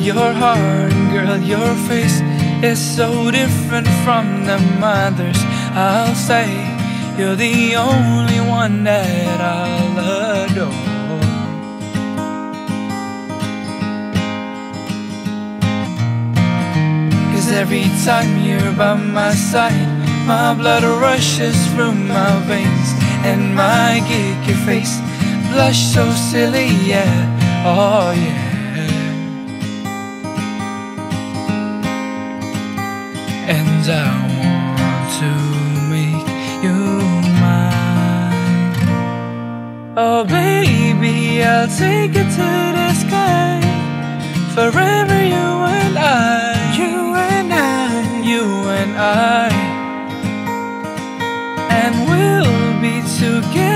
your heart, girl, your face is so different from the mothers. I'll say you're the only one that I'll adore. Cause every time you're by my side, my blood rushes through my veins, and my geeky face blush so silly, yeah, oh yeah. I want to make you mine. Oh, baby, I'll take you to the sky. Forever, you and I. You and I, You and I. And we'll be together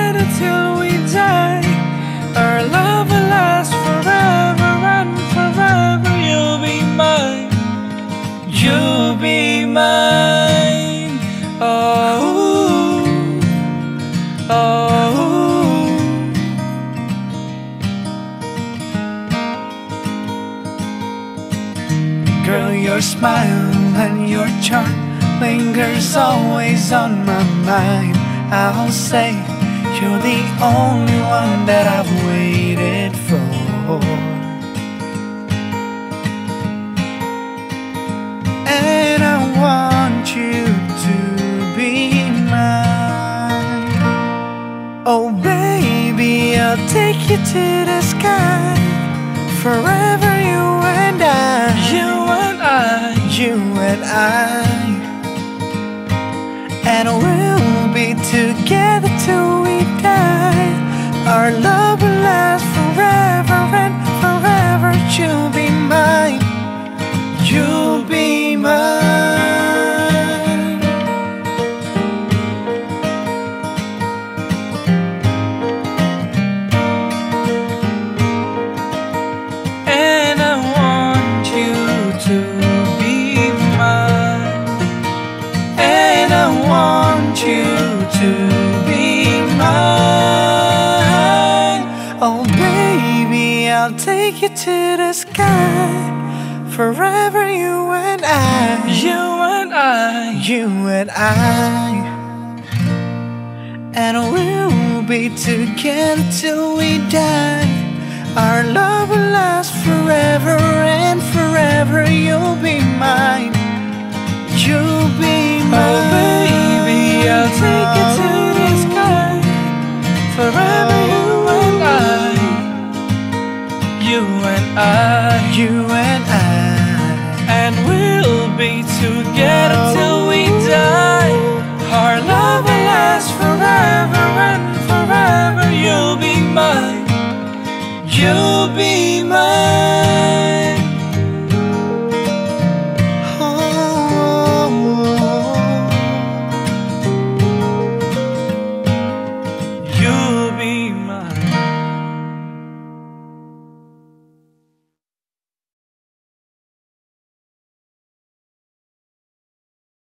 girl, your smile and your charm lingers always on my mind. I'll say you're the only one that I've waited for. And I want you to be mine. Oh, baby, I'll take you to the sky. Forever, you and I. You and I. You and I. And we'll be together till to be mine. And I want you to be mine. Oh, baby, I'll take you to the sky. Forever, you and I. You and I. You and I. And we'll be together till we die. Our love will last forever forever. You'll be mine. You'll be oh, mine. Oh, baby, I'll take you to the sky. Forever, you and I. You and I. You and I. And we'll be together till